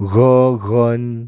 Gogon